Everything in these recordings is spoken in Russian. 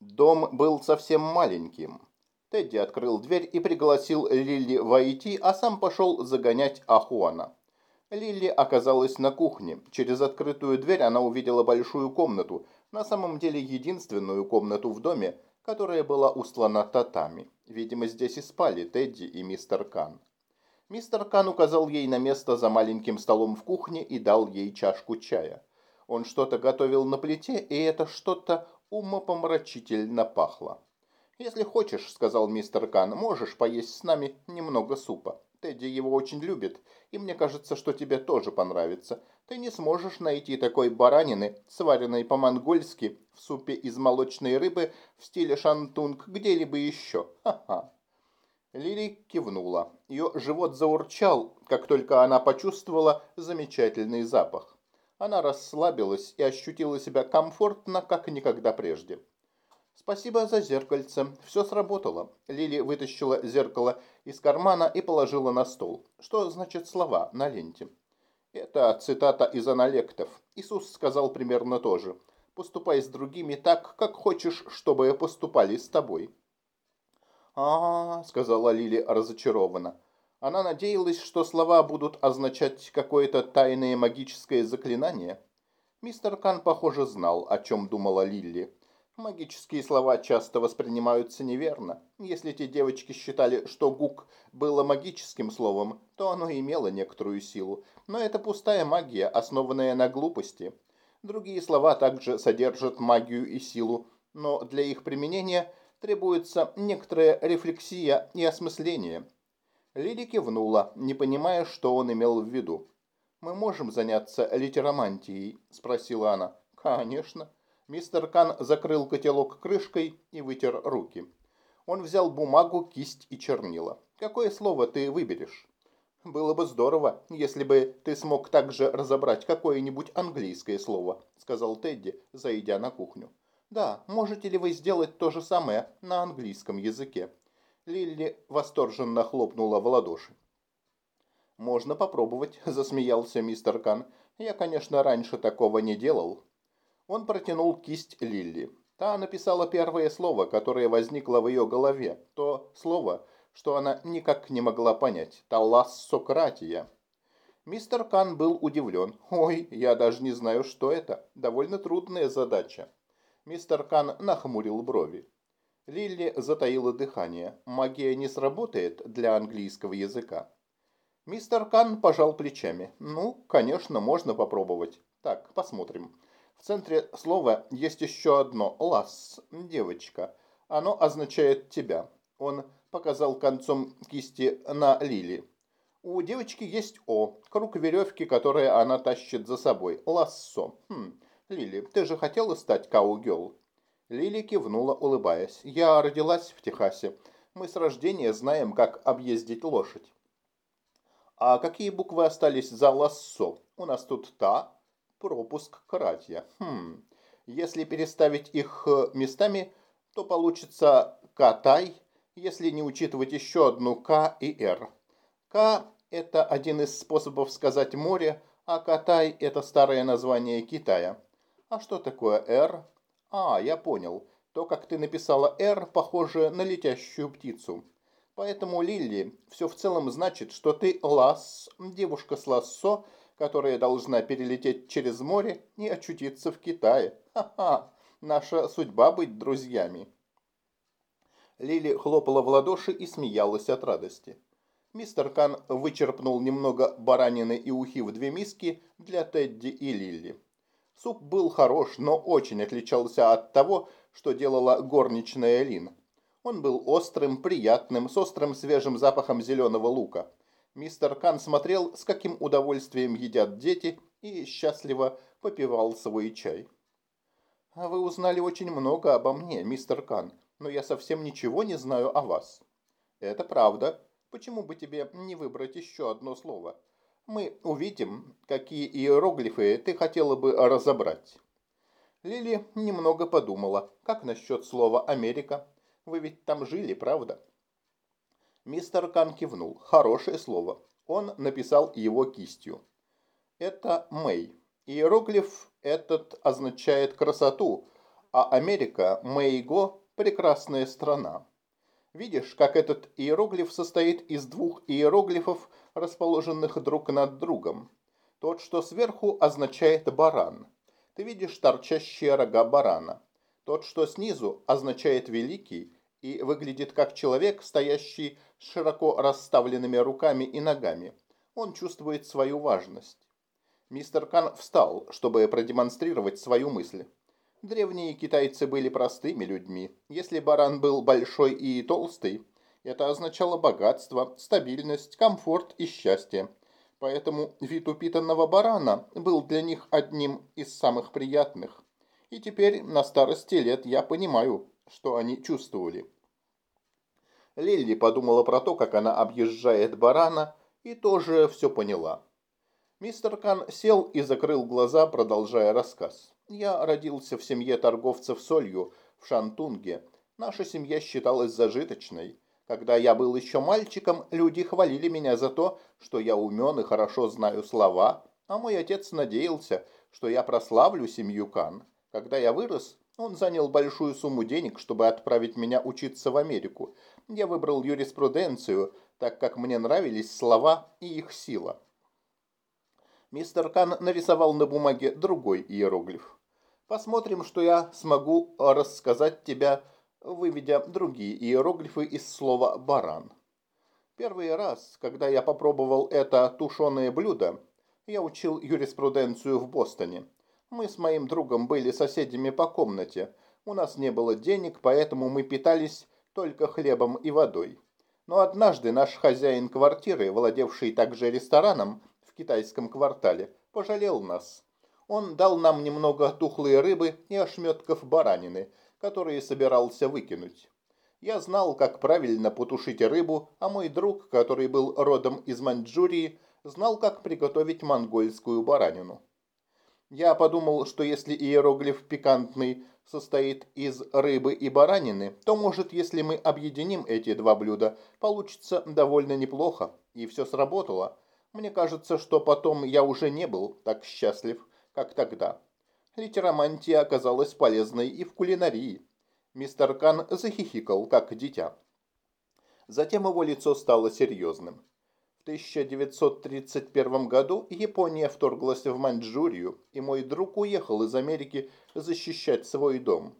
Дом был совсем маленьким. Тедди открыл дверь и пригласил Лилли войти, а сам пошел загонять Ахуана. Лилли оказалась на кухне. Через открытую дверь она увидела большую комнату, на самом деле единственную комнату в доме, которая была устлана татами. Видимо, здесь и спали Тедди и мистер Кан. Мистер Кан указал ей на место за маленьким столом в кухне и дал ей чашку чая. Он что-то готовил на плите, и это что-то умопомрачительно пахло. «Если хочешь», — сказал мистер Кан, — «можешь поесть с нами немного супа. Тедди его очень любит, и мне кажется, что тебе тоже понравится. Ты не сможешь найти такой баранины, сваренной по-монгольски, в супе из молочной рыбы в стиле шантунг где-либо еще. Ха-ха». Лили кивнула. Ее живот заурчал, как только она почувствовала замечательный запах. Она расслабилась и ощутила себя комфортно, как никогда прежде. «Спасибо за зеркальце. Все сработало». Лили вытащила зеркало из кармана и положила на стол. Что значит слова на ленте? Это цитата из аналектов. Иисус сказал примерно то же. «Поступай с другими так, как хочешь, чтобы поступали с тобой». А, -а, -а сказала Лили разочарованно. Она надеялась, что слова будут означать какое-то тайное магическое заклинание. Мистер Кан, похоже, знал, о чем думала Лилли. Магические слова часто воспринимаются неверно. Если те девочки считали, что гук было магическим словом, то оно имело некоторую силу. Но это пустая магия, основанная на глупости. Другие слова также содержат магию и силу, но для их применения требуется некоторая рефлексия и осмысление. Лили кивнула, не понимая, что он имел в виду. «Мы можем заняться литеромантией?» – спросила она. «Конечно». Мистер Кан закрыл котелок крышкой и вытер руки. Он взял бумагу, кисть и чернила. «Какое слово ты выберешь?» «Было бы здорово, если бы ты смог также разобрать какое-нибудь английское слово», сказал Тедди, зайдя на кухню. «Да, можете ли вы сделать то же самое на английском языке?» Лилли восторженно хлопнула в ладоши. «Можно попробовать», – засмеялся мистер Кан. «Я, конечно, раньше такого не делал». Он протянул кисть Лилли. Та написала первое слово, которое возникло в ее голове. То слово, что она никак не могла понять. Талассократия. Мистер Кан был удивлен. «Ой, я даже не знаю, что это. Довольно трудная задача». Мистер Кан нахмурил брови. Лилли затаила дыхание. Магия не сработает для английского языка. Мистер Кан пожал плечами. «Ну, конечно, можно попробовать. Так, посмотрим. В центре слова есть еще одно «лас» – девочка. Оно означает «тебя». Он показал концом кисти на Лили. У девочки есть «о», круг веревки, которое она тащит за собой. Лассо. Хм, Лили, ты же хотела стать каугел? Лили кивнула, улыбаясь. Я родилась в Техасе. Мы с рождения знаем, как объездить лошадь. А какие буквы остались за лассо? У нас тут «та», пропуск кратья. Хм, если переставить их э, местами, то получится Катай, если не учитывать еще одну К и Р. К – это один из способов сказать море, а Катай – это старое название Китая. А что такое Р? А, я понял. То, как ты написала Р, похоже на летящую птицу. Поэтому, Лилли, все в целом значит, что ты лас, девушка с лассо, которая должна перелететь через море и очутиться в Китае. Ха-ха, наша судьба быть друзьями. Лили хлопала в ладоши и смеялась от радости. Мистер Кан вычерпнул немного баранины и ухи в две миски для Тедди и Лили. Суп был хорош, но очень отличался от того, что делала горничная Лин. Он был острым, приятным, с острым свежим запахом зеленого лука. Мистер Кан смотрел, с каким удовольствием едят дети, и счастливо попивал свой чай. «А «Вы узнали очень много обо мне, мистер Кан, но я совсем ничего не знаю о вас». «Это правда. Почему бы тебе не выбрать еще одно слово? Мы увидим, какие иероглифы ты хотела бы разобрать». Лили немного подумала. «Как насчет слова «Америка»? Вы ведь там жили, правда?» Мистер Кан кивнул. Хорошее слово. Он написал его кистью. Это Мэй. Иероглиф этот означает красоту, а Америка, Мэйго, прекрасная страна. Видишь, как этот иероглиф состоит из двух иероглифов, расположенных друг над другом. Тот, что сверху, означает баран. Ты видишь торчащие рога барана. Тот, что снизу, означает великий и выглядит как человек, стоящий с широко расставленными руками и ногами. Он чувствует свою важность. Мистер Кан встал, чтобы продемонстрировать свою мысль. Древние китайцы были простыми людьми. Если баран был большой и толстый, это означало богатство, стабильность, комфорт и счастье. Поэтому вид упитанного барана был для них одним из самых приятных. И теперь, на старости лет, я понимаю, что они чувствовали. Лилли подумала про то, как она объезжает барана, и тоже все поняла. Мистер Кан сел и закрыл глаза, продолжая рассказ. Я родился в семье торговцев солью в Шантунге. Наша семья считалась зажиточной. Когда я был еще мальчиком, люди хвалили меня за то, что я умен и хорошо знаю слова, а мой отец надеялся, что я прославлю семью Кан. Когда я вырос, он занял большую сумму денег, чтобы отправить меня учиться в Америку. Я выбрал юриспруденцию, так как мне нравились слова и их сила. Мистер Кан нарисовал на бумаге другой иероглиф. Посмотрим, что я смогу рассказать тебя, выведя другие иероглифы из слова «баран». Первый раз, когда я попробовал это тушеное блюдо, я учил юриспруденцию в Бостоне. Мы с моим другом были соседями по комнате. У нас не было денег, поэтому мы питались только хлебом и водой. Но однажды наш хозяин квартиры, владевший также рестораном, в китайском квартале, пожалел нас. Он дал нам немного тухлой рыбы и ошметков баранины, которые собирался выкинуть. Я знал, как правильно потушить рыбу, а мой друг, который был родом из Маньчжурии, знал, как приготовить монгольскую баранину. Я подумал, что если иероглиф пикантный состоит из рыбы и баранины, то, может, если мы объединим эти два блюда, получится довольно неплохо. И все сработало. Мне кажется, что потом я уже не был так счастлив, как тогда. Литеромантия оказалась полезной и в кулинарии. Мистер Кан захихикал, как дитя. Затем его лицо стало серьезным. В 1931 году Япония вторглась в Маньчжурию, и мой друг уехал из Америки защищать свой дом.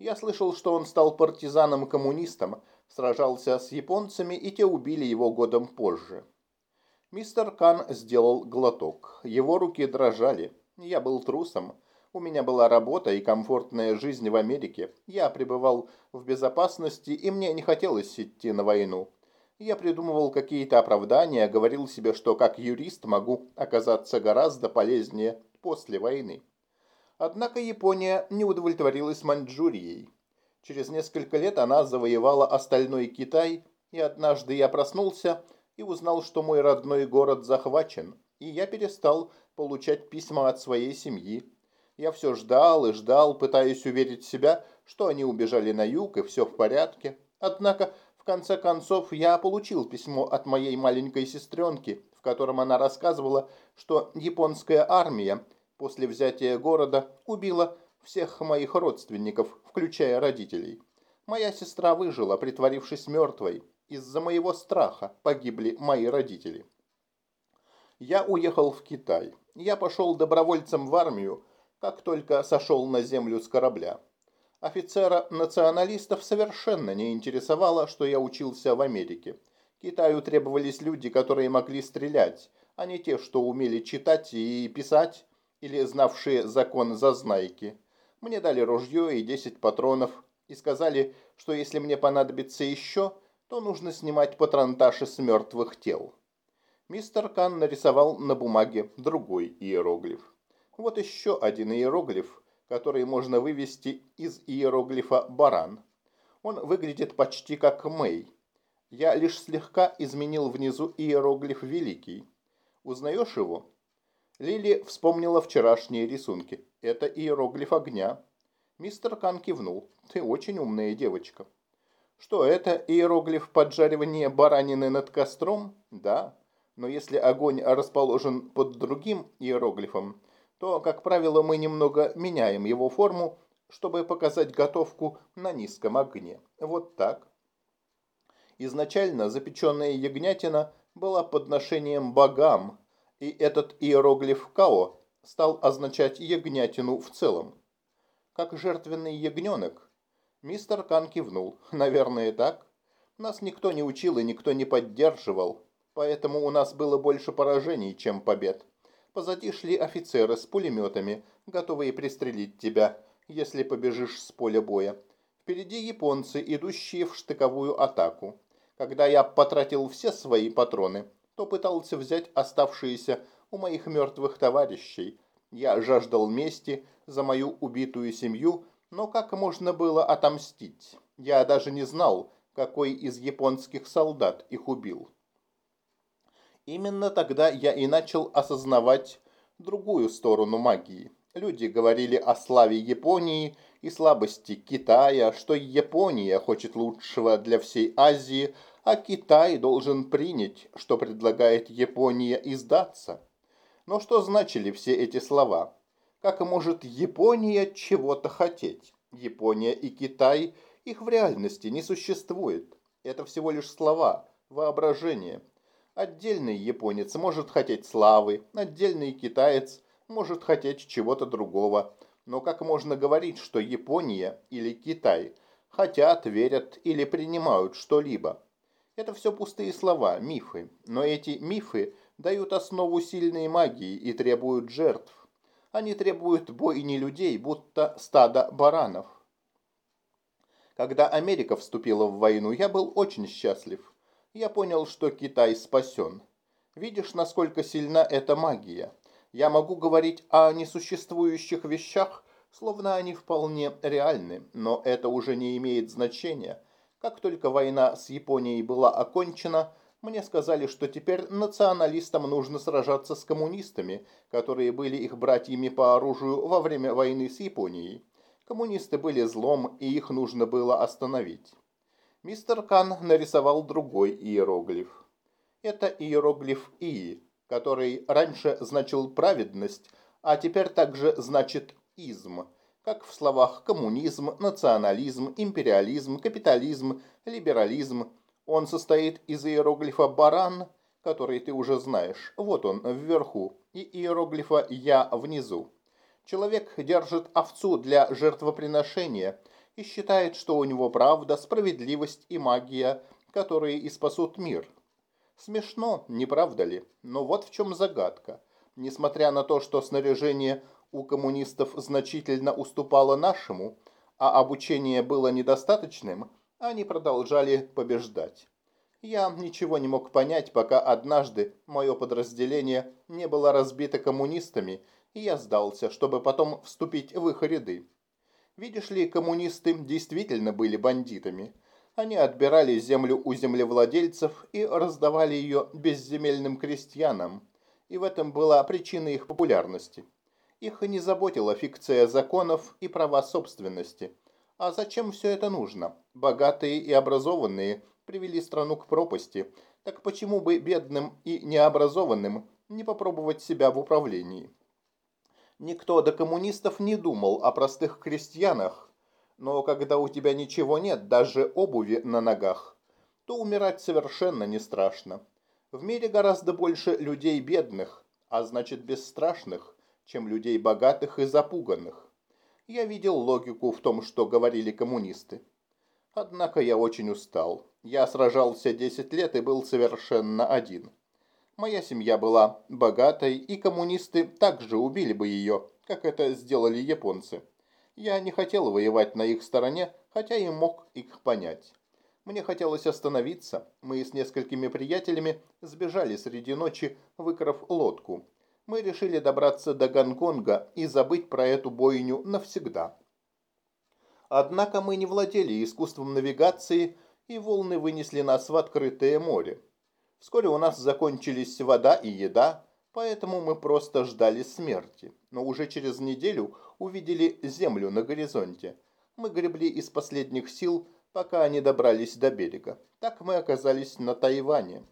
Я слышал, что он стал партизаном-коммунистом, сражался с японцами, и те убили его годом позже. Мистер Кан сделал глоток. Его руки дрожали. Я был трусом. У меня была работа и комфортная жизнь в Америке. Я пребывал в безопасности, и мне не хотелось идти на войну. Я придумывал какие-то оправдания, говорил себе, что как юрист могу оказаться гораздо полезнее после войны. Однако Япония не удовлетворилась Маньчжурией. Через несколько лет она завоевала остальной Китай, и однажды я проснулся – и узнал, что мой родной город захвачен, и я перестал получать письма от своей семьи. Я все ждал и ждал, пытаясь уверить себя, что они убежали на юг и все в порядке. Однако, в конце концов, я получил письмо от моей маленькой сестренки, в котором она рассказывала, что японская армия после взятия города убила всех моих родственников, включая родителей. Моя сестра выжила, притворившись мертвой, из-за моего страха погибли мои родители. Я уехал в Китай. Я пошел добровольцем в армию, как только сошел на землю с корабля. Офицера националистов совершенно не интересовало, что я учился в Америке. Китаю требовались люди, которые могли стрелять, а не те, что умели читать и писать, или знавшие закон зазнайки. Мне дали ружье и 10 патронов, и сказали, что если мне понадобится еще, то нужно снимать патронташи с мертвых тел. Мистер Кан нарисовал на бумаге другой иероглиф. Вот еще один иероглиф, который можно вывести из иероглифа «баран». Он выглядит почти как «мэй». Я лишь слегка изменил внизу иероглиф «великий». Узнаешь его? Лили вспомнила вчерашние рисунки. Это иероглиф огня. Мистер Кан кивнул. Ты очень умная девочка. Что это, иероглиф поджаривания баранины над костром? Да. Но если огонь расположен под другим иероглифом, то, как правило, мы немного меняем его форму, чтобы показать готовку на низком огне. Вот так. Изначально запеченная ягнятина была подношением богам, и этот иероглиф «као» стал означать ягнятину в целом. Как жертвенный ягненок. Мистер Кан кивнул. Наверное, так. Нас никто не учил и никто не поддерживал, поэтому у нас было больше поражений, чем побед. Позади шли офицеры с пулеметами, готовые пристрелить тебя, если побежишь с поля боя. Впереди японцы, идущие в штыковую атаку. Когда я потратил все свои патроны, то пытался взять оставшиеся у моих мертвых товарищей. Я жаждал мести за мою убитую семью, но как можно было отомстить? Я даже не знал, какой из японских солдат их убил. Именно тогда я и начал осознавать другую сторону магии. Люди говорили о славе Японии и слабости Китая, что Япония хочет лучшего для всей Азии, а Китай должен принять, что предлагает Япония и сдаться. Но что значили все эти слова? Как может Япония чего-то хотеть? Япония и Китай – их в реальности не существует. Это всего лишь слова, воображение. Отдельный японец может хотеть славы, отдельный китаец может хотеть чего-то другого. Но как можно говорить, что Япония или Китай хотят, верят или принимают что-либо? Это все пустые слова, мифы. Но эти мифы дают основу сильной магии и требуют жертв. Они требуют бойни людей, будто стада баранов. Когда Америка вступила в войну, я был очень счастлив. Я понял, что Китай спасен. Видишь, насколько сильна эта магия. Я могу говорить о несуществующих вещах, словно они вполне реальны, но это уже не имеет значения. Как только война с Японией была окончена, мне сказали, что теперь националистам нужно сражаться с коммунистами, которые были их братьями по оружию во время войны с Японией. Коммунисты были злом, и их нужно было остановить. Мистер Кан нарисовал другой иероглиф. Это иероглиф И, который раньше значил праведность, а теперь также значит изм, как в словах коммунизм, национализм, империализм, капитализм, либерализм. Он состоит из иероглифа баран, который ты уже знаешь, вот он вверху, и иероглифа я внизу. Человек держит овцу для жертвоприношения и считает, что у него правда, справедливость и магия, которые и спасут мир. Смешно, не правда ли? Но вот в чем загадка. Несмотря на то, что снаряжение у коммунистов значительно уступало нашему, а обучение было недостаточным, они продолжали побеждать. Я ничего не мог понять, пока однажды мое подразделение не было разбито коммунистами, и я сдался, чтобы потом вступить в их ряды. Видишь ли, коммунисты действительно были бандитами. Они отбирали землю у землевладельцев и раздавали ее безземельным крестьянам. И в этом была причина их популярности. Их не заботила фикция законов и права собственности. А зачем все это нужно? Богатые и образованные привели страну к пропасти. Так почему бы бедным и необразованным не попробовать себя в управлении? Никто до коммунистов не думал о простых крестьянах, но когда у тебя ничего нет, даже обуви на ногах, то умирать совершенно не страшно. В мире гораздо больше людей бедных, а значит бесстрашных, чем людей богатых и запуганных. Я видел логику в том, что говорили коммунисты. Однако я очень устал. Я сражался 10 лет и был совершенно один. Моя семья была богатой, и коммунисты также убили бы ее, как это сделали японцы. Я не хотел воевать на их стороне, хотя и мог их понять. Мне хотелось остановиться. Мы с несколькими приятелями сбежали среди ночи, выкрав лодку. Мы решили добраться до Гонконга и забыть про эту бойню навсегда. Однако мы не владели искусством навигации, и волны вынесли нас в открытое море. Вскоре у нас закончились вода и еда, поэтому мы просто ждали смерти. Но уже через неделю увидели землю на горизонте. Мы гребли из последних сил, пока они добрались до берега. Так мы оказались на Тайване.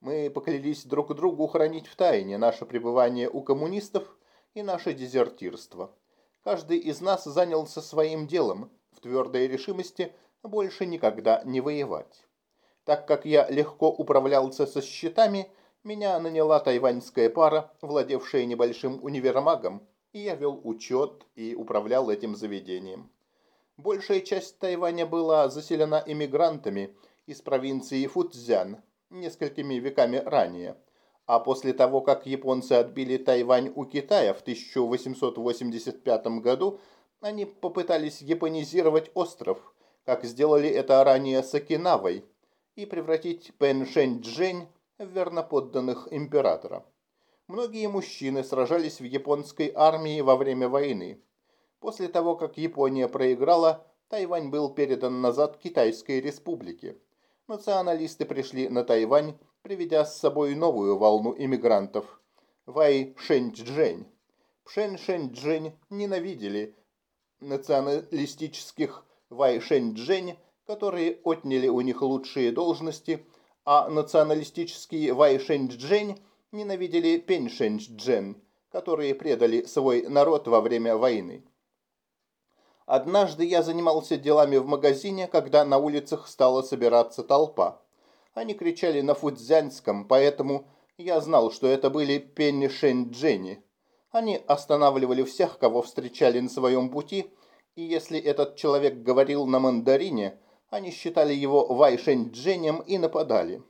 Мы поклялись друг другу хранить в тайне наше пребывание у коммунистов и наше дезертирство. каждый из нас занялся своим делом в твердой решимости больше никогда не воевать. Так как я легко управлялся со счетами, меня наняла тайваньская пара, владевшая небольшим универмагом, и я вел учет и управлял этим заведением. Большая часть Тайваня была заселена иммигрантами из провинции Фуцзян несколькими веками ранее, а после того, как японцы отбили Тайвань у Китая в 1885 году, они попытались японизировать остров, как сделали это ранее с Окинавой, и превратить Пэншэньчжэнь в верноподданных императора. Многие мужчины сражались в японской армии во время войны. После того, как Япония проиграла, Тайвань был передан назад Китайской республике. Националисты пришли на Тайвань, приведя с собой новую волну иммигрантов – Вай Шэньчжэнь. Пшэн Шэньчжэнь ненавидели националистических Вай Шэньчжэнь, которые отняли у них лучшие должности, а националистические Вай Шэньчжэнь ненавидели Пень Шэньчжэнь, которые предали свой народ во время войны. Однажды я занимался делами в магазине, когда на улицах стала собираться толпа. Они кричали на фудзянском, поэтому я знал, что это были Пенни. Они останавливали всех, кого встречали на своем пути, и если этот человек говорил на мандарине, они считали его Вайшэньчжэнем и нападали.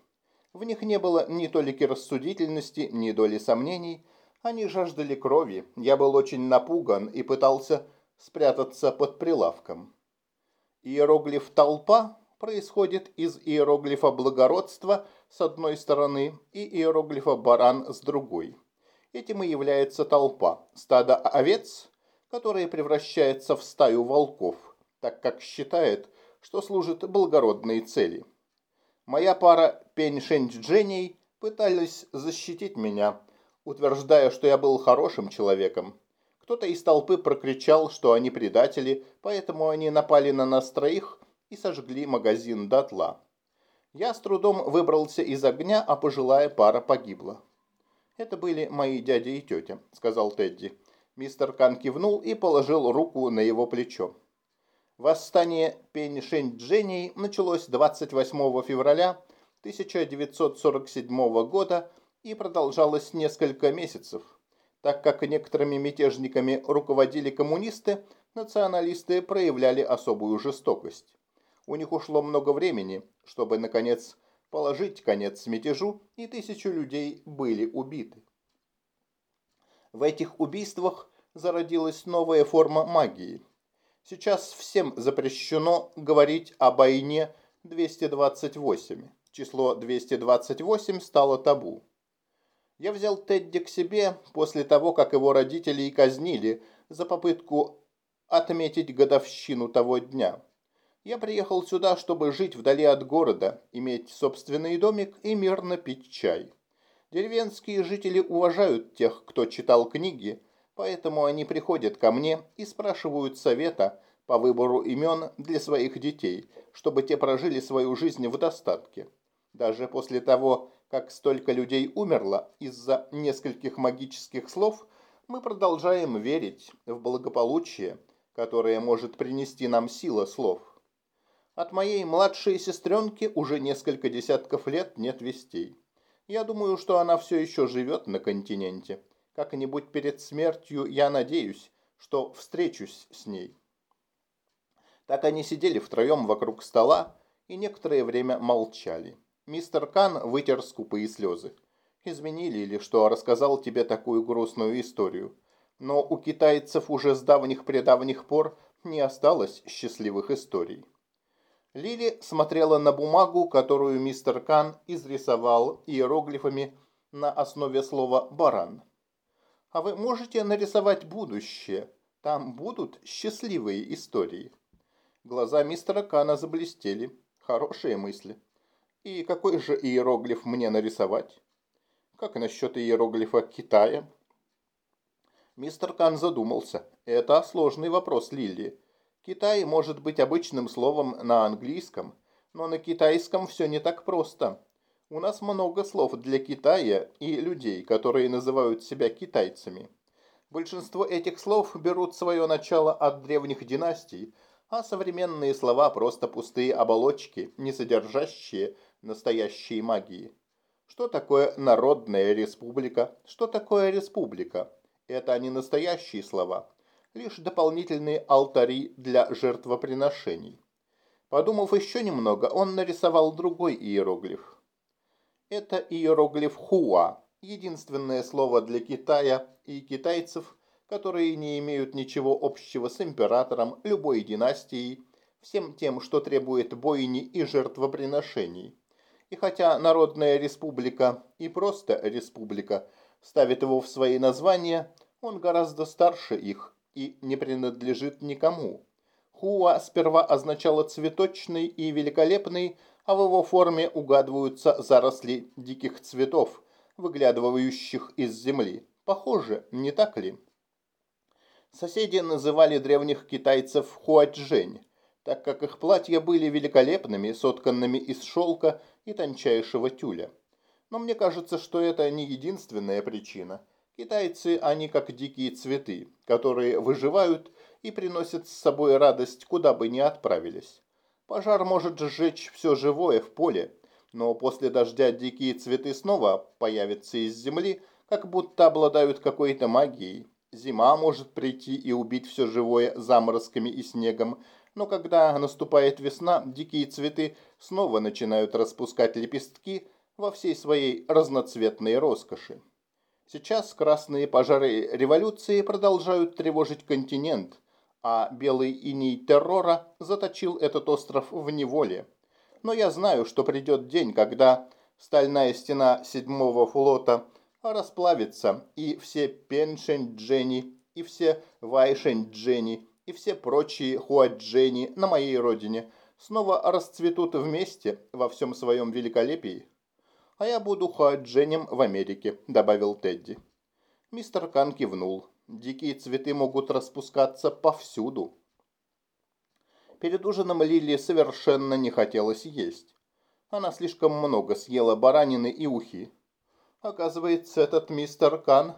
В них не было ни толики рассудительности, ни доли сомнений. Они жаждали крови. Я был очень напуган и пытался спрятаться под прилавком. Иероглиф «толпа» происходит из иероглифа «благородство» с одной стороны и иероглифа «баран» с другой. Этим и является толпа, стадо овец, которое превращается в стаю волков, так как считает, что служит благородной цели. Моя пара Пень Шэньчжэней пытались защитить меня, утверждая, что я был хорошим человеком. Кто-то из толпы прокричал, что они предатели, поэтому они напали на нас троих и сожгли магазин дотла. Я с трудом выбрался из огня, а пожилая пара погибла. «Это были мои дядя и тетя», — сказал Тедди. Мистер Кан кивнул и положил руку на его плечо. Восстание Пеньшэньчжэней началось 28 февраля 1947 года и продолжалось несколько месяцев. Так как некоторыми мятежниками руководили коммунисты, националисты проявляли особую жестокость. У них ушло много времени, чтобы, наконец, положить конец мятежу, и тысячу людей были убиты. В этих убийствах зародилась новая форма магии. Сейчас всем запрещено говорить о войне 228. Число 228 стало табу. Я взял Тедди к себе после того, как его родителей казнили за попытку отметить годовщину того дня. Я приехал сюда, чтобы жить вдали от города, иметь собственный домик и мирно пить чай. Деревенские жители уважают тех, кто читал книги, поэтому они приходят ко мне и спрашивают совета по выбору имен для своих детей, чтобы те прожили свою жизнь в достатке. Даже после того, как столько людей умерло из-за нескольких магических слов, мы продолжаем верить в благополучие, которое может принести нам сила слов. От моей младшей сестренки уже несколько десятков лет нет вестей. Я думаю, что она все еще живет на континенте. Как-нибудь перед смертью я надеюсь, что встречусь с ней. Так они сидели втроем вокруг стола и некоторое время молчали. Мистер Кан вытер скупые слезы. «Изменили ли, что рассказал тебе такую грустную историю? Но у китайцев уже с давних-предавних пор не осталось счастливых историй». Лили смотрела на бумагу, которую мистер Кан изрисовал иероглифами на основе слова «баран». «А вы можете нарисовать будущее? Там будут счастливые истории». Глаза мистера Кана заблестели. Хорошие мысли. И какой же иероглиф мне нарисовать? Как насчет иероглифа Китая? Мистер Кан задумался. Это сложный вопрос, Лили. Китай может быть обычным словом на английском, но на китайском все не так просто. У нас много слов для Китая и людей, которые называют себя китайцами. Большинство этих слов берут свое начало от древних династий, а современные слова просто пустые оболочки, не содержащие настоящей магии. Что такое народная республика? Что такое республика? Это не настоящие слова, лишь дополнительные алтари для жертвоприношений. Подумав еще немного, он нарисовал другой иероглиф. Это иероглиф Хуа, единственное слово для Китая и китайцев, которые не имеют ничего общего с императором любой династией, всем тем, что требует бойни и жертвоприношений. И хотя Народная Республика и просто Республика ставит его в свои названия, он гораздо старше их и не принадлежит никому. Хуа сперва означало цветочный и великолепный, а в его форме угадываются заросли диких цветов, выглядывающих из земли. Похоже, не так ли? Соседи называли древних китайцев хуаджень, так как их платья были великолепными, сотканными из шелка и тончайшего тюля. Но мне кажется, что это не единственная причина. Китайцы, они как дикие цветы, которые выживают и приносят с собой радость, куда бы ни отправились. Пожар может сжечь все живое в поле, но после дождя дикие цветы снова появятся из земли, как будто обладают какой-то магией. Зима может прийти и убить все живое заморозками и снегом, но когда наступает весна, дикие цветы снова начинают распускать лепестки во всей своей разноцветной роскоши. Сейчас красные пожары революции продолжают тревожить континент, а белый иней террора заточил этот остров в неволе. Но я знаю, что придет день, когда стальная стена седьмого флота расплавится, и все Пеншень-Дженни, и все Вайшень-Дженни, и все прочие Хуаджени на моей родине снова расцветут вместе во всем своем великолепии. А я буду Хуадженем в Америке, добавил Тедди. Мистер Кан кивнул. Дикие цветы могут распускаться повсюду. Перед ужином Лили совершенно не хотелось есть. Она слишком много съела баранины и ухи. Оказывается, этот мистер Кан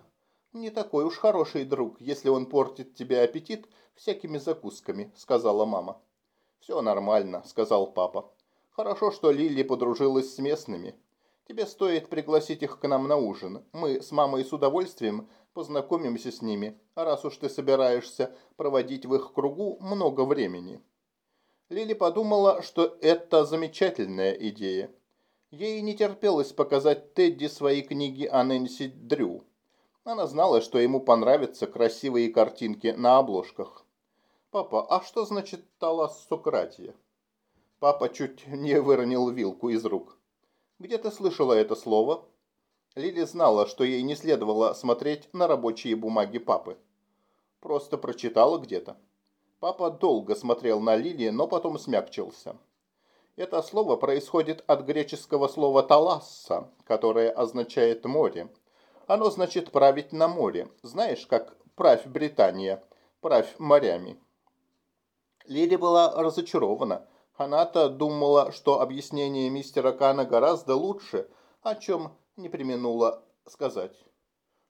не такой уж хороший друг, если он портит тебе аппетит всякими закусками», — сказала мама. «Все нормально», — сказал папа. «Хорошо, что Лили подружилась с местными. Тебе стоит пригласить их к нам на ужин. Мы с мамой с удовольствием познакомимся с ними, раз уж ты собираешься проводить в их кругу много времени». Лили подумала, что это замечательная идея. Ей не терпелось показать Тедди свои книги о Нэнси Дрю. Она знала, что ему понравятся красивые картинки на обложках. «Папа, а что значит талассократия?» Папа чуть не выронил вилку из рук. «Где ты слышала это слово?» Лили знала, что ей не следовало смотреть на рабочие бумаги папы. Просто прочитала где-то. Папа долго смотрел на Лили, но потом смягчился. Это слово происходит от греческого слова «таласса», которое означает «море». Оно значит «править на море». Знаешь, как «правь Британия», «правь морями». Лили была разочарована. Она-то думала, что объяснение мистера Кана гораздо лучше, о чем не применула сказать.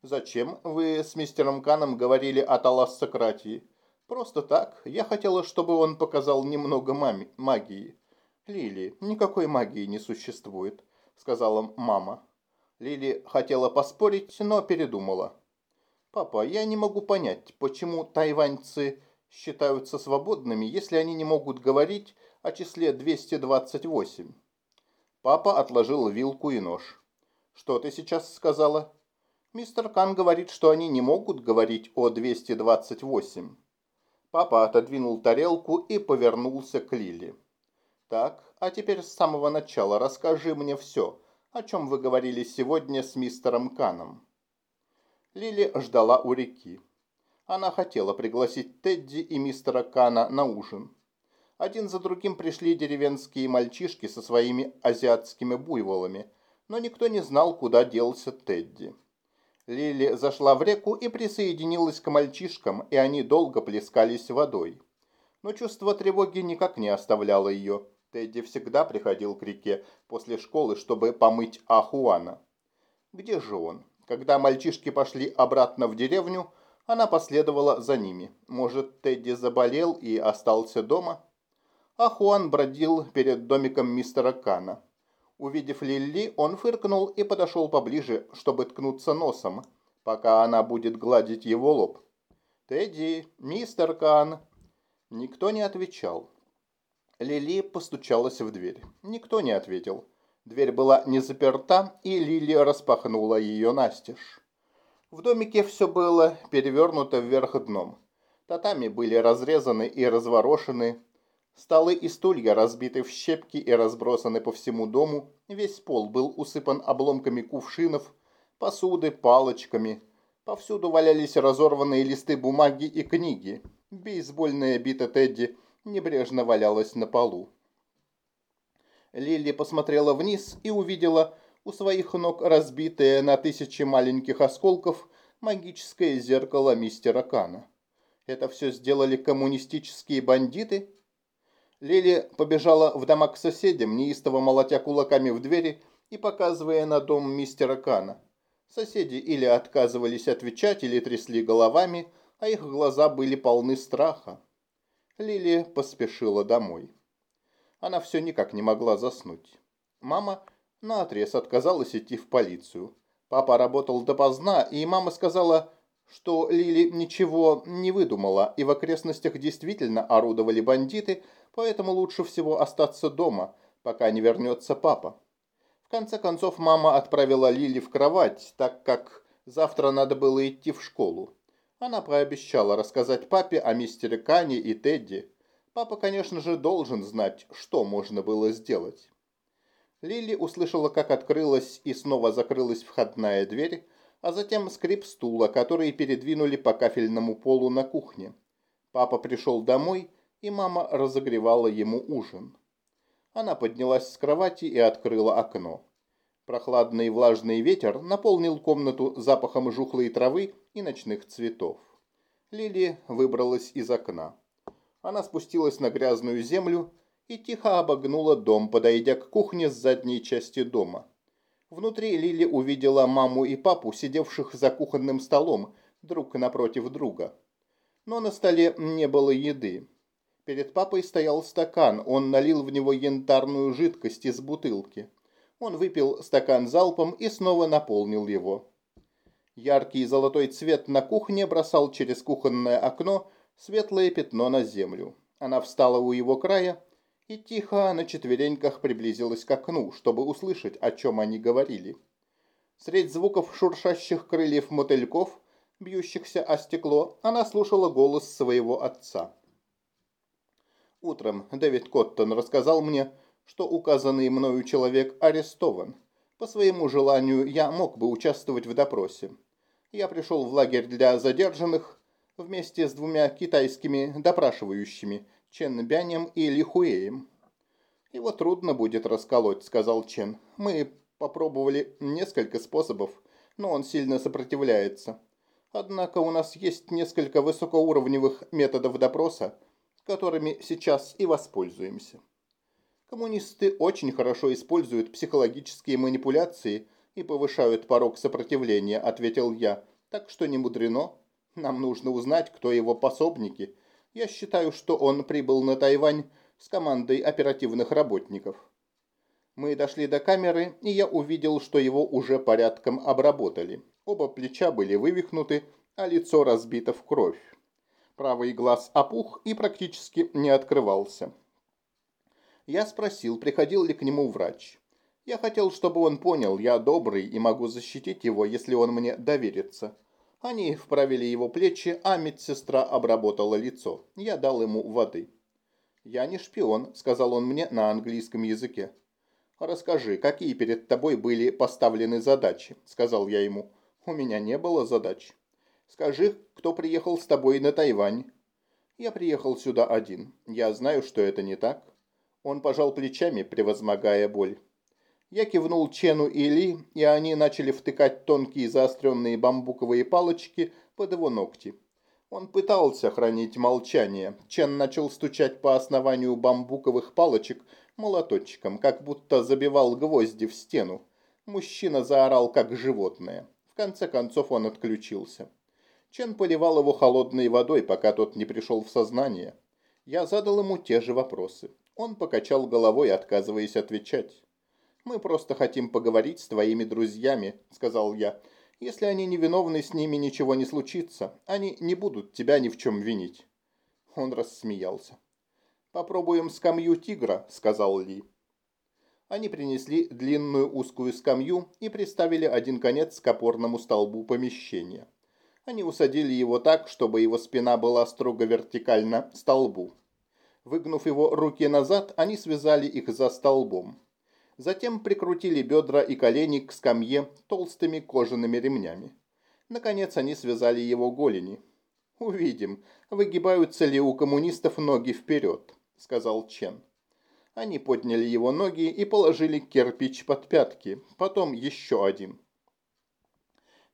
«Зачем вы с мистером Каном говорили о талассократии?» «Просто так. Я хотела, чтобы он показал немного маме, магии». «Лили, никакой магии не существует», — сказала мама. Лили хотела поспорить, но передумала. «Папа, я не могу понять, почему тайваньцы считаются свободными, если они не могут говорить о числе 228?» Папа отложил вилку и нож. «Что ты сейчас сказала?» «Мистер Кан говорит, что они не могут говорить о 228». Папа отодвинул тарелку и повернулся к Лили. «Так, а теперь с самого начала расскажи мне все, о чем вы говорили сегодня с мистером Каном». Лили ждала у реки. Она хотела пригласить Тедди и мистера Кана на ужин. Один за другим пришли деревенские мальчишки со своими азиатскими буйволами, но никто не знал, куда делся Тедди. Лили зашла в реку и присоединилась к мальчишкам, и они долго плескались водой. Но чувство тревоги никак не оставляло ее. Тедди всегда приходил к реке после школы, чтобы помыть Ахуана. Где же он? Когда мальчишки пошли обратно в деревню, Она последовала за ними. Может, Тедди заболел и остался дома? А Хуан бродил перед домиком мистера Кана. Увидев Лилли, он фыркнул и подошел поближе, чтобы ткнуться носом, пока она будет гладить его лоб. «Тедди, мистер Кан!» Никто не отвечал. Лили постучалась в дверь. Никто не ответил. Дверь была не заперта, и Лили распахнула ее настежь. В домике все было перевернуто вверх дном. Татами были разрезаны и разворошены, столы и стулья разбиты в щепки и разбросаны по всему дому, весь пол был усыпан обломками кувшинов, посуды, палочками. Повсюду валялись разорванные листы бумаги и книги. Бейсбольная бита Тедди небрежно валялась на полу. Лили посмотрела вниз и увидела у своих ног разбитое на тысячи маленьких осколков магическое зеркало мистера Кана. Это все сделали коммунистические бандиты? Лили побежала в дома к соседям, неистово молотя кулаками в двери и показывая на дом мистера Кана. Соседи или отказывались отвечать, или трясли головами, а их глаза были полны страха. Лили поспешила домой. Она все никак не могла заснуть. Мама наотрез отказалась идти в полицию. Папа работал допоздна, и мама сказала, что Лили ничего не выдумала, и в окрестностях действительно орудовали бандиты, поэтому лучше всего остаться дома, пока не вернется папа. В конце концов, мама отправила Лили в кровать, так как завтра надо было идти в школу. Она пообещала рассказать папе о мистере Кане и Тедди. Папа, конечно же, должен знать, что можно было сделать. Лили услышала, как открылась и снова закрылась входная дверь, а затем скрип стула, который передвинули по кафельному полу на кухне. Папа пришел домой, и мама разогревала ему ужин. Она поднялась с кровати и открыла окно. Прохладный влажный ветер наполнил комнату запахом жухлой травы и ночных цветов. Лили выбралась из окна. Она спустилась на грязную землю и тихо обогнула дом, подойдя к кухне с задней части дома. Внутри Лили увидела маму и папу, сидевших за кухонным столом, друг напротив друга. Но на столе не было еды. Перед папой стоял стакан, он налил в него янтарную жидкость из бутылки. Он выпил стакан залпом и снова наполнил его. Яркий золотой цвет на кухне бросал через кухонное окно светлое пятно на землю. Она встала у его края и тихо на четвереньках приблизилась к окну, чтобы услышать, о чем они говорили. Средь звуков шуршащих крыльев мотыльков, бьющихся о стекло, она слушала голос своего отца. Утром Дэвид Коттон рассказал мне, что указанный мною человек арестован. По своему желанию я мог бы участвовать в допросе. Я пришел в лагерь для задержанных вместе с двумя китайскими допрашивающими, Чен Бянем и Ли Хуэем. «Его трудно будет расколоть», — сказал Чен. «Мы попробовали несколько способов, но он сильно сопротивляется. Однако у нас есть несколько высокоуровневых методов допроса, которыми сейчас и воспользуемся». Коммунисты очень хорошо используют психологические манипуляции и повышают порог сопротивления, ответил я. Так что не мудрено. Нам нужно узнать, кто его пособники. Я считаю, что он прибыл на Тайвань с командой оперативных работников. Мы дошли до камеры, и я увидел, что его уже порядком обработали. Оба плеча были вывихнуты, а лицо разбито в кровь. Правый глаз опух и практически не открывался. Я спросил, приходил ли к нему врач. Я хотел, чтобы он понял, я добрый и могу защитить его, если он мне доверится. Они вправили его плечи, а медсестра обработала лицо. Я дал ему воды. «Я не шпион», — сказал он мне на английском языке. «Расскажи, какие перед тобой были поставлены задачи?» — сказал я ему. «У меня не было задач». «Скажи, кто приехал с тобой на Тайвань?» «Я приехал сюда один. Я знаю, что это не так. Он пожал плечами, превозмогая боль. Я кивнул Чену и Ли, и они начали втыкать тонкие заостренные бамбуковые палочки под его ногти. Он пытался хранить молчание. Чен начал стучать по основанию бамбуковых палочек молоточком, как будто забивал гвозди в стену. Мужчина заорал, как животное. В конце концов он отключился. Чен поливал его холодной водой, пока тот не пришел в сознание. Я задал ему те же вопросы. Он покачал головой, отказываясь отвечать. «Мы просто хотим поговорить с твоими друзьями», — сказал я. «Если они невиновны, с ними ничего не случится. Они не будут тебя ни в чем винить». Он рассмеялся. «Попробуем скамью тигра», — сказал Ли. Они принесли длинную узкую скамью и приставили один конец к опорному столбу помещения. Они усадили его так, чтобы его спина была строго вертикально столбу. Выгнув его руки назад, они связали их за столбом. Затем прикрутили бедра и колени к скамье толстыми кожаными ремнями. Наконец они связали его голени. «Увидим, выгибаются ли у коммунистов ноги вперед», — сказал Чен. Они подняли его ноги и положили кирпич под пятки, потом еще один.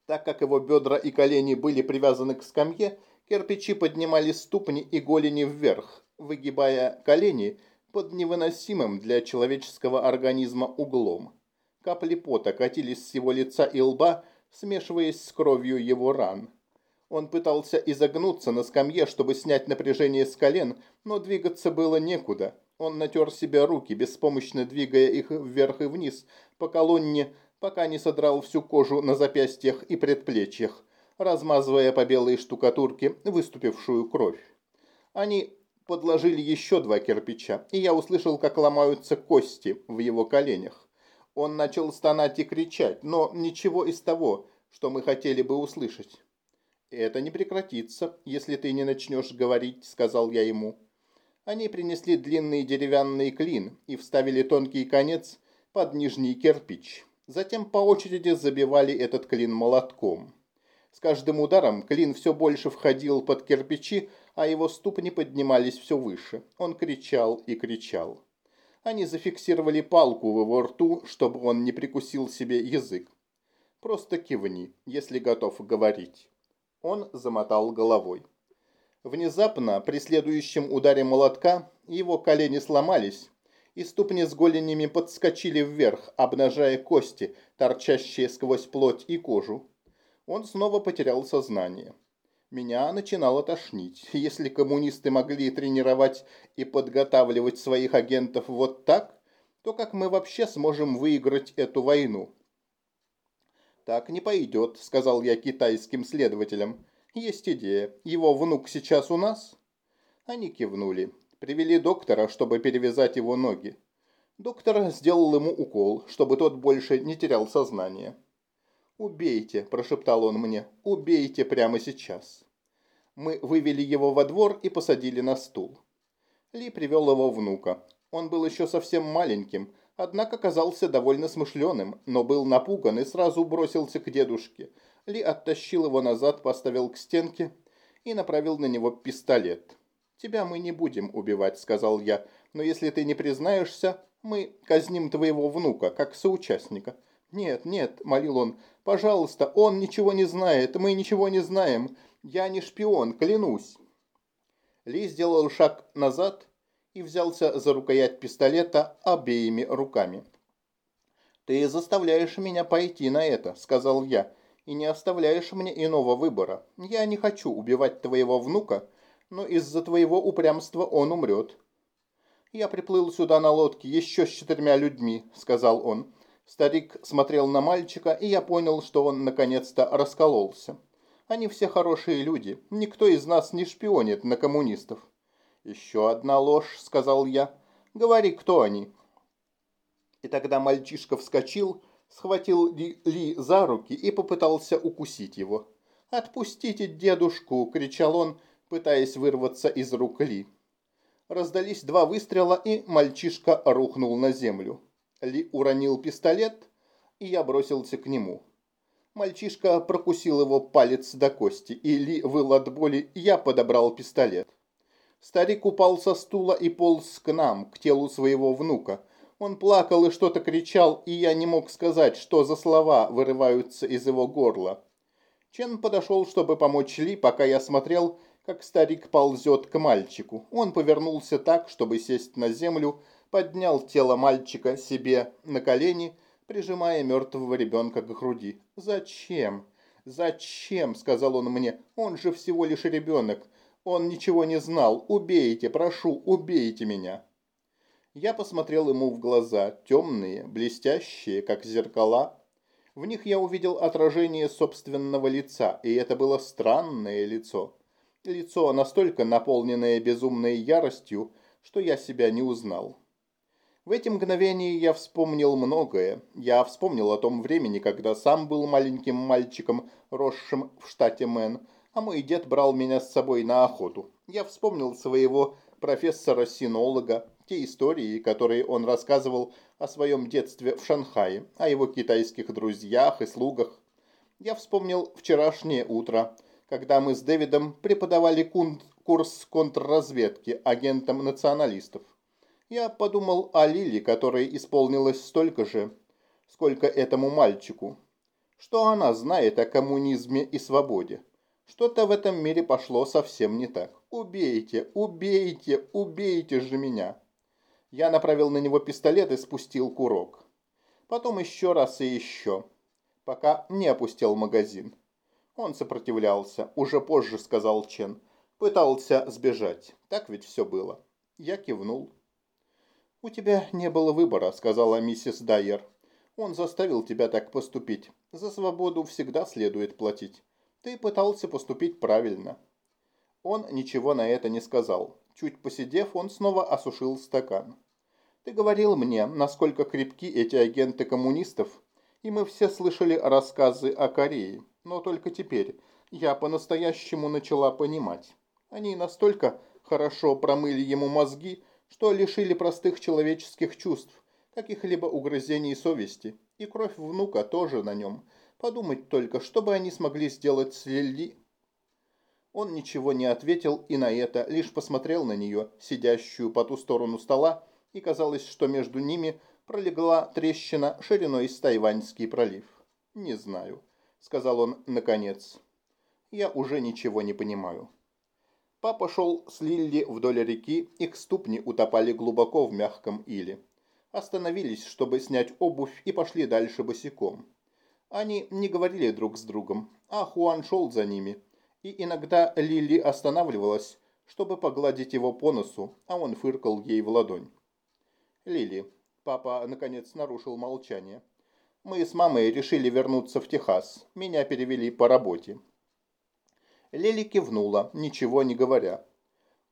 Так как его бедра и колени были привязаны к скамье, кирпичи поднимали ступни и голени вверх, выгибая колени под невыносимым для человеческого организма углом. Капли пота катились с его лица и лба, смешиваясь с кровью его ран. Он пытался изогнуться на скамье, чтобы снять напряжение с колен, но двигаться было некуда. Он натер себе руки, беспомощно двигая их вверх и вниз по колонне, пока не содрал всю кожу на запястьях и предплечьях, размазывая по белой штукатурке выступившую кровь. Они подложили еще два кирпича, и я услышал, как ломаются кости в его коленях. Он начал стонать и кричать, но ничего из того, что мы хотели бы услышать. «Это не прекратится, если ты не начнешь говорить», — сказал я ему. Они принесли длинный деревянный клин и вставили тонкий конец под нижний кирпич. Затем по очереди забивали этот клин молотком. С каждым ударом клин все больше входил под кирпичи, а его ступни поднимались все выше. Он кричал и кричал. Они зафиксировали палку в его рту, чтобы он не прикусил себе язык. «Просто кивни, если готов говорить». Он замотал головой. Внезапно, при следующем ударе молотка, его колени сломались, и ступни с голенями подскочили вверх, обнажая кости, торчащие сквозь плоть и кожу. Он снова потерял сознание. Меня начинало тошнить. Если коммунисты могли тренировать и подготавливать своих агентов вот так, то как мы вообще сможем выиграть эту войну? «Так не пойдет», — сказал я китайским следователям. Есть идея. Его внук сейчас у нас?» Они кивнули. Привели доктора, чтобы перевязать его ноги. Доктор сделал ему укол, чтобы тот больше не терял сознание. «Убейте», – прошептал он мне, – «убейте прямо сейчас». Мы вывели его во двор и посадили на стул. Ли привел его внука. Он был еще совсем маленьким, однако казался довольно смышленым, но был напуган и сразу бросился к дедушке – ли оттащил его назад, поставил к стенке и направил на него пистолет. «Тебя мы не будем убивать», — сказал я, «но если ты не признаешься, мы казним твоего внука, как соучастника». «Нет, нет», — молил он, — «пожалуйста, он ничего не знает, мы ничего не знаем. Я не шпион, клянусь». Ли сделал шаг назад и взялся за рукоять пистолета обеими руками. «Ты заставляешь меня пойти на это», — сказал я и не оставляешь мне иного выбора. Я не хочу убивать твоего внука, но из-за твоего упрямства он умрет». «Я приплыл сюда на лодке еще с четырьмя людьми», — сказал он. Старик смотрел на мальчика, и я понял, что он наконец-то раскололся. «Они все хорошие люди. Никто из нас не шпионит на коммунистов». «Еще одна ложь», — сказал я. «Говори, кто они». И тогда мальчишка вскочил схватил Ли за руки и попытался укусить его. «Отпустите дедушку!» – кричал он, пытаясь вырваться из рук Ли. Раздались два выстрела, и мальчишка рухнул на землю. Ли уронил пистолет, и я бросился к нему. Мальчишка прокусил его палец до кости, и Ли выл от боли, я подобрал пистолет. Старик упал со стула и полз к нам, к телу своего внука – он плакал и что-то кричал, и я не мог сказать, что за слова вырываются из его горла. Чен подошел, чтобы помочь Ли, пока я смотрел, как старик ползет к мальчику. Он повернулся так, чтобы сесть на землю, поднял тело мальчика себе на колени, прижимая мертвого ребенка к груди. «Зачем? «Зачем?» – сказал он мне. «Он же всего лишь ребенок. Он ничего не знал. Убейте, прошу, убейте меня». Я посмотрел ему в глаза, темные, блестящие, как зеркала. В них я увидел отражение собственного лица, и это было странное лицо. Лицо, настолько наполненное безумной яростью, что я себя не узнал. В эти мгновения я вспомнил многое. Я вспомнил о том времени, когда сам был маленьким мальчиком, росшим в штате Мэн, а мой дед брал меня с собой на охоту. Я вспомнил своего профессора-синолога, те истории, которые он рассказывал о своем детстве в Шанхае, о его китайских друзьях и слугах. Я вспомнил вчерашнее утро, когда мы с Дэвидом преподавали курс контрразведки агентам националистов. Я подумал о Лили, которой исполнилось столько же, сколько этому мальчику. Что она знает о коммунизме и свободе? Что-то в этом мире пошло совсем не так. Убейте, убейте, убейте же меня. Я направил на него пистолет и спустил курок. Потом еще раз и еще, пока не опустил магазин. Он сопротивлялся, уже позже сказал Чен. Пытался сбежать. Так ведь все было. Я кивнул. «У тебя не было выбора», — сказала миссис Дайер. «Он заставил тебя так поступить. За свободу всегда следует платить. Ты пытался поступить правильно». Он ничего на это не сказал. Чуть посидев, он снова осушил стакан. «Ты говорил мне, насколько крепки эти агенты коммунистов, и мы все слышали рассказы о Корее. Но только теперь я по-настоящему начала понимать. Они настолько хорошо промыли ему мозги, что лишили простых человеческих чувств, каких-либо угрызений совести, и кровь внука тоже на нем. Подумать только, что бы они смогли сделать с Лили. Он ничего не ответил и на это, лишь посмотрел на нее, сидящую по ту сторону стола, и казалось, что между ними пролегла трещина шириной с Тайваньский пролив. «Не знаю», — сказал он наконец. «Я уже ничего не понимаю». Папа шел с Лилли вдоль реки, их ступни утопали глубоко в мягком иле. Остановились, чтобы снять обувь, и пошли дальше босиком. Они не говорили друг с другом, а Хуан шел за ними. И иногда Лили останавливалась, чтобы погладить его по носу, а он фыркал ей в ладонь. «Лили», — папа наконец нарушил молчание, — «мы с мамой решили вернуться в Техас. Меня перевели по работе. Лили кивнула, ничего не говоря.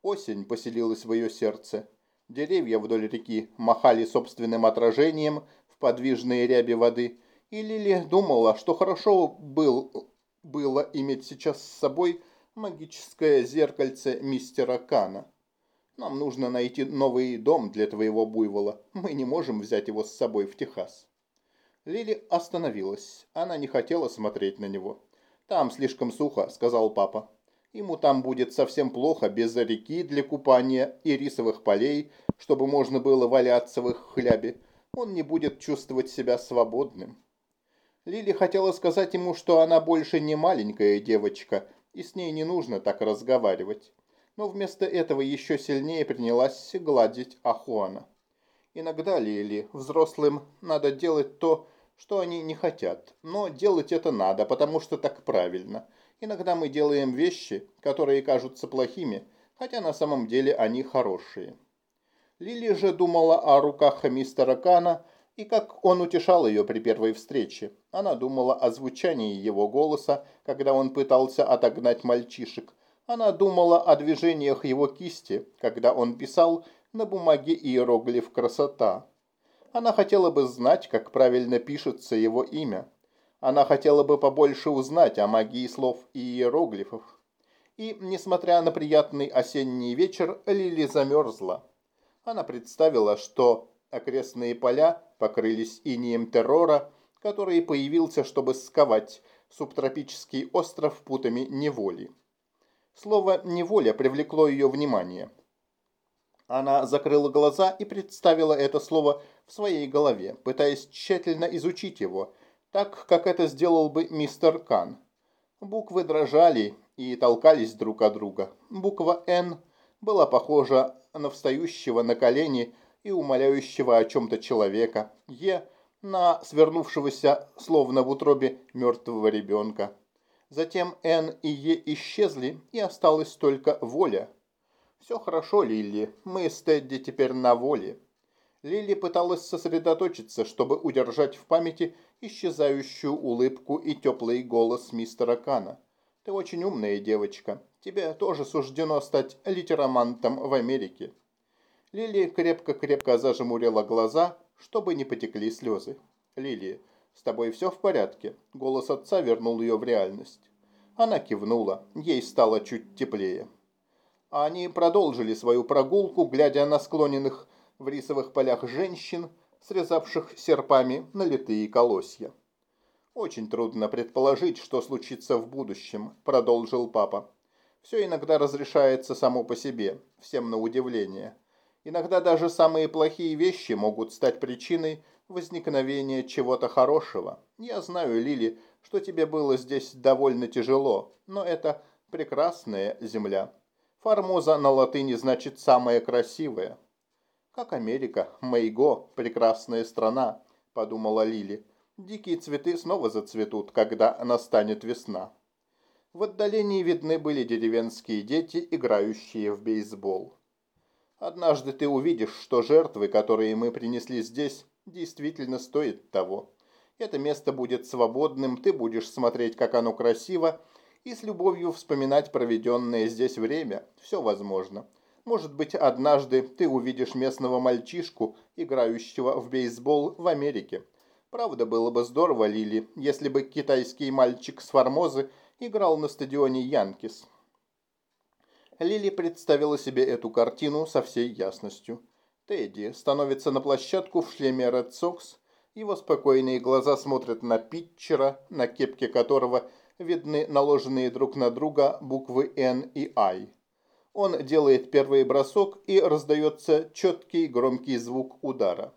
Осень поселилась в ее сердце. Деревья вдоль реки махали собственным отражением в подвижные ряби воды, и Лили думала, что хорошо был, было иметь сейчас с собой магическое зеркальце мистера Кана. Нам нужно найти новый дом для твоего буйвола. Мы не можем взять его с собой в Техас. Лили остановилась. Она не хотела смотреть на него. «Там слишком сухо», — сказал папа. «Ему там будет совсем плохо без реки для купания и рисовых полей, чтобы можно было валяться в их хлябе. Он не будет чувствовать себя свободным». Лили хотела сказать ему, что она больше не маленькая девочка, и с ней не нужно так разговаривать. Но вместо этого еще сильнее принялась гладить Ахуана. Иногда Лили, взрослым, надо делать то, что они не хотят. Но делать это надо, потому что так правильно. Иногда мы делаем вещи, которые кажутся плохими, хотя на самом деле они хорошие. Лили же думала о руках мистера Кана и как он утешал ее при первой встрече. Она думала о звучании его голоса, когда он пытался отогнать мальчишек. Она думала о движениях его кисти, когда он писал на бумаге иероглиф «красота». Она хотела бы знать, как правильно пишется его имя. Она хотела бы побольше узнать о магии слов и иероглифов. И, несмотря на приятный осенний вечер, Лили замерзла. Она представила, что окрестные поля покрылись инием террора, который появился, чтобы сковать субтропический остров путами неволи. Слово «неволя» привлекло ее внимание. Она закрыла глаза и представила это слово в своей голове, пытаясь тщательно изучить его, так, как это сделал бы мистер Кан. Буквы дрожали и толкались друг от друга. Буква «Н» была похожа на встающего на колени и умоляющего о чем-то человека. «Е» на свернувшегося, словно в утробе мертвого ребенка. Затем Н и Е исчезли, и осталась только воля. «Все хорошо, Лилли, мы с Тедди теперь на воле». Лили пыталась сосредоточиться, чтобы удержать в памяти исчезающую улыбку и теплый голос мистера Кана. «Ты очень умная девочка. Тебе тоже суждено стать литеромантом в Америке». Лили крепко-крепко зажмурила глаза, чтобы не потекли слезы. «Лили, с тобой все в порядке?» Голос отца вернул ее в реальность. Она кивнула, ей стало чуть теплее. Они продолжили свою прогулку, глядя на склоненных в рисовых полях женщин, срезавших серпами налитые колосья. «Очень трудно предположить, что случится в будущем», – продолжил папа. «Все иногда разрешается само по себе, всем на удивление. Иногда даже самые плохие вещи могут стать причиной возникновения чего-то хорошего. Я знаю, Лили, что тебе было здесь довольно тяжело, но это прекрасная земля. Формоза на латыни значит «самая красивая». «Как Америка, Мейго, прекрасная страна», – подумала Лили. «Дикие цветы снова зацветут, когда настанет весна». В отдалении видны были деревенские дети, играющие в бейсбол. Однажды ты увидишь, что жертвы, которые мы принесли здесь, действительно стоят того. Это место будет свободным, ты будешь смотреть, как оно красиво, и с любовью вспоминать проведенное здесь время. Все возможно. Может быть, однажды ты увидишь местного мальчишку, играющего в бейсбол в Америке. Правда, было бы здорово, Лили, если бы китайский мальчик с Формозы играл на стадионе Янкис. Лили представила себе эту картину со всей ясностью. Тедди становится на площадку в шлеме Red Sox, его спокойные глаза смотрят на питчера, на кепке которого видны наложенные друг на друга буквы N и I. Он делает первый бросок и раздается четкий громкий звук удара.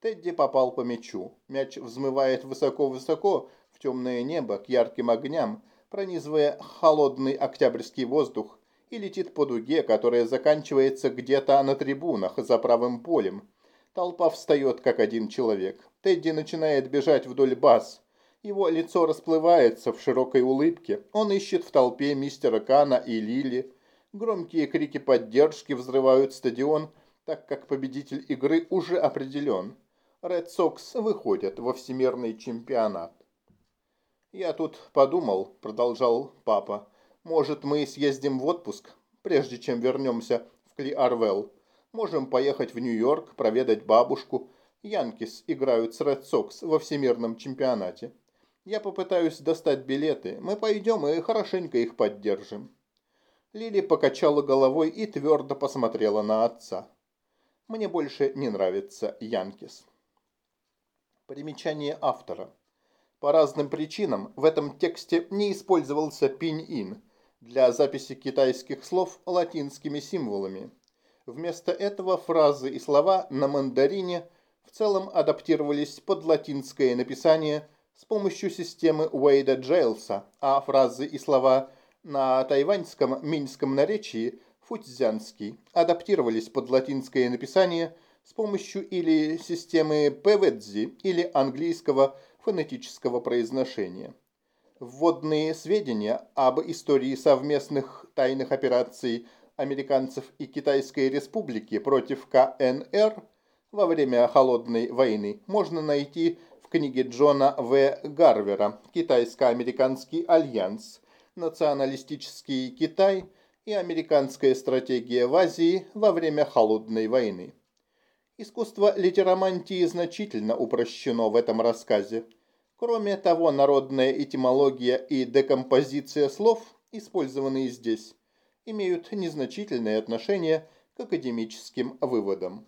Тедди попал по мячу. Мяч взмывает высоко-высоко в темное небо к ярким огням, пронизывая холодный октябрьский воздух и летит по дуге, которая заканчивается где-то на трибунах за правым полем. Толпа встает, как один человек. Тедди начинает бежать вдоль баз. Его лицо расплывается в широкой улыбке. Он ищет в толпе мистера Кана и Лили. Громкие крики поддержки взрывают стадион, так как победитель игры уже определен. Ред Сокс выходят во всемирный чемпионат. «Я тут подумал», — продолжал папа, — «может, мы съездим в отпуск, прежде чем вернемся в Кли-Арвелл. Можем поехать в Нью-Йорк, проведать бабушку. Янкис играют с Ред Сокс во всемирном чемпионате. Я попытаюсь достать билеты. Мы пойдем и хорошенько их поддержим». Лили покачала головой и твердо посмотрела на отца. «Мне больше не нравится Янкис». Примечание автора. По разным причинам в этом тексте не использовался пинь-ин для записи китайских слов латинскими символами. Вместо этого фразы и слова на мандарине в целом адаптировались под латинское написание с помощью системы Уэйда Джейлса, а фразы и слова – на тайваньском минском наречии футзянский адаптировались под латинское написание с помощью или системы Певедзи или английского фонетического произношения. Вводные сведения об истории совместных тайных операций американцев и Китайской республики против КНР во время Холодной войны можно найти в книге Джона В. Гарвера «Китайско-американский альянс», националистический Китай и американская стратегия в Азии во время Холодной войны. Искусство литеромантии значительно упрощено в этом рассказе. Кроме того, народная этимология и декомпозиция слов, использованные здесь, имеют незначительное отношение к академическим выводам.